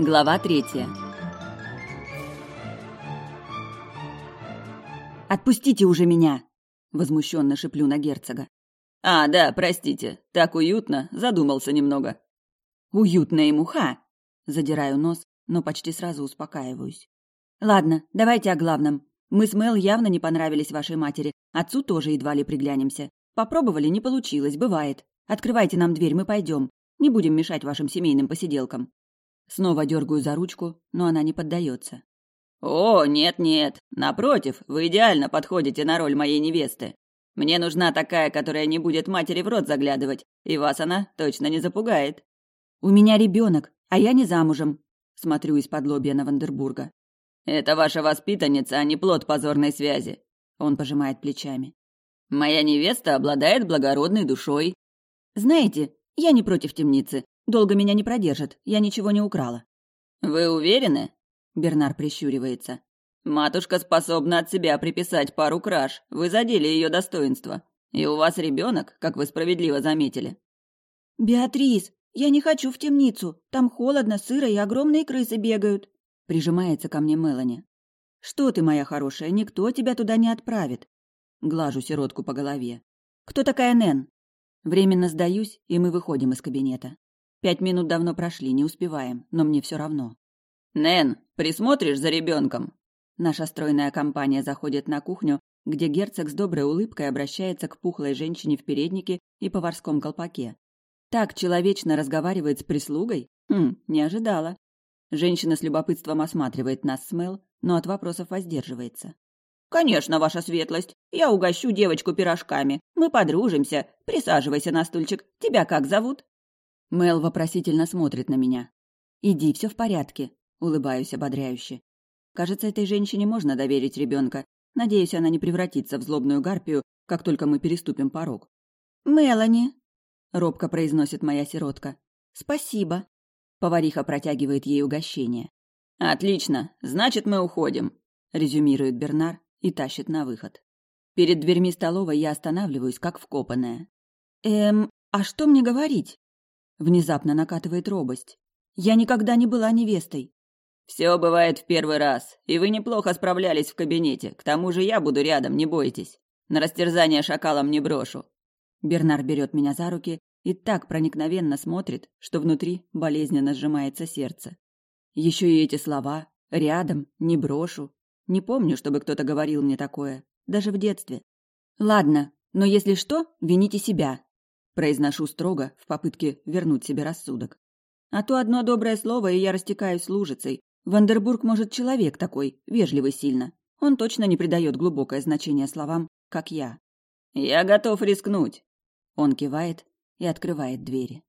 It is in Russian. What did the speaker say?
Глава третья. «Отпустите уже меня!» — возмущенно шиплю на герцога. «А, да, простите, так уютно, задумался немного». «Уютно ему, ха!» — задираю нос, но почти сразу успокаиваюсь. «Ладно, давайте о главном. Мы с Мел явно не понравились вашей матери, отцу тоже едва ли приглянемся. Попробовали, не получилось, бывает. Открывайте нам дверь, мы пойдем. Не будем мешать вашим семейным посиделкам». Снова дергаю за ручку, но она не поддается. «О, нет-нет, напротив, вы идеально подходите на роль моей невесты. Мне нужна такая, которая не будет матери в рот заглядывать, и вас она точно не запугает». «У меня ребенок, а я не замужем», — смотрю из-под лобья на Вандербурга. «Это ваша воспитанница, а не плод позорной связи», — он пожимает плечами. «Моя невеста обладает благородной душой». «Знаете, я не против темницы, Долго меня не продержат, я ничего не украла. Вы уверены? Бернар прищуривается. Матушка способна от себя приписать пару краж. Вы задели ее достоинство. И у вас ребенок, как вы справедливо заметили. Беатрис, я не хочу в темницу. Там холодно, сыро и огромные крысы бегают. Прижимается ко мне Мелани. Что ты, моя хорошая, никто тебя туда не отправит. Глажу сиротку по голове. Кто такая Нэн? Временно сдаюсь, и мы выходим из кабинета. Пять минут давно прошли, не успеваем, но мне все равно. «Нэн, присмотришь за ребенком?» Наша стройная компания заходит на кухню, где герцог с доброй улыбкой обращается к пухлой женщине в переднике и поварском колпаке. Так человечно разговаривает с прислугой? Хм, не ожидала. Женщина с любопытством осматривает нас с Мел, но от вопросов воздерживается. «Конечно, ваша светлость. Я угощу девочку пирожками. Мы подружимся. Присаживайся на стульчик. Тебя как зовут?» Мел вопросительно смотрит на меня. «Иди, все в порядке», — улыбаюсь ободряюще. Кажется, этой женщине можно доверить ребенка. Надеюсь, она не превратится в злобную гарпию, как только мы переступим порог. «Мелани», — робко произносит моя сиротка. «Спасибо». Повариха протягивает ей угощение. «Отлично, значит, мы уходим», — резюмирует Бернар и тащит на выход. Перед дверьми столовой я останавливаюсь, как вкопанная. «Эм, а что мне говорить?» Внезапно накатывает робость. Я никогда не была невестой. Все бывает в первый раз, и вы неплохо справлялись в кабинете. К тому же я буду рядом, не бойтесь. На растерзание шакалам не брошу. Бернар берет меня за руки и так проникновенно смотрит, что внутри болезненно сжимается сердце. Еще и эти слова «рядом», «не брошу». Не помню, чтобы кто-то говорил мне такое, даже в детстве. Ладно, но если что, вините себя. Произношу строго в попытке вернуть себе рассудок. А то одно доброе слово, и я растекаюсь лужицей. Вандербург, может, человек такой, вежливый сильно. Он точно не придает глубокое значение словам, как я. «Я готов рискнуть». Он кивает и открывает двери.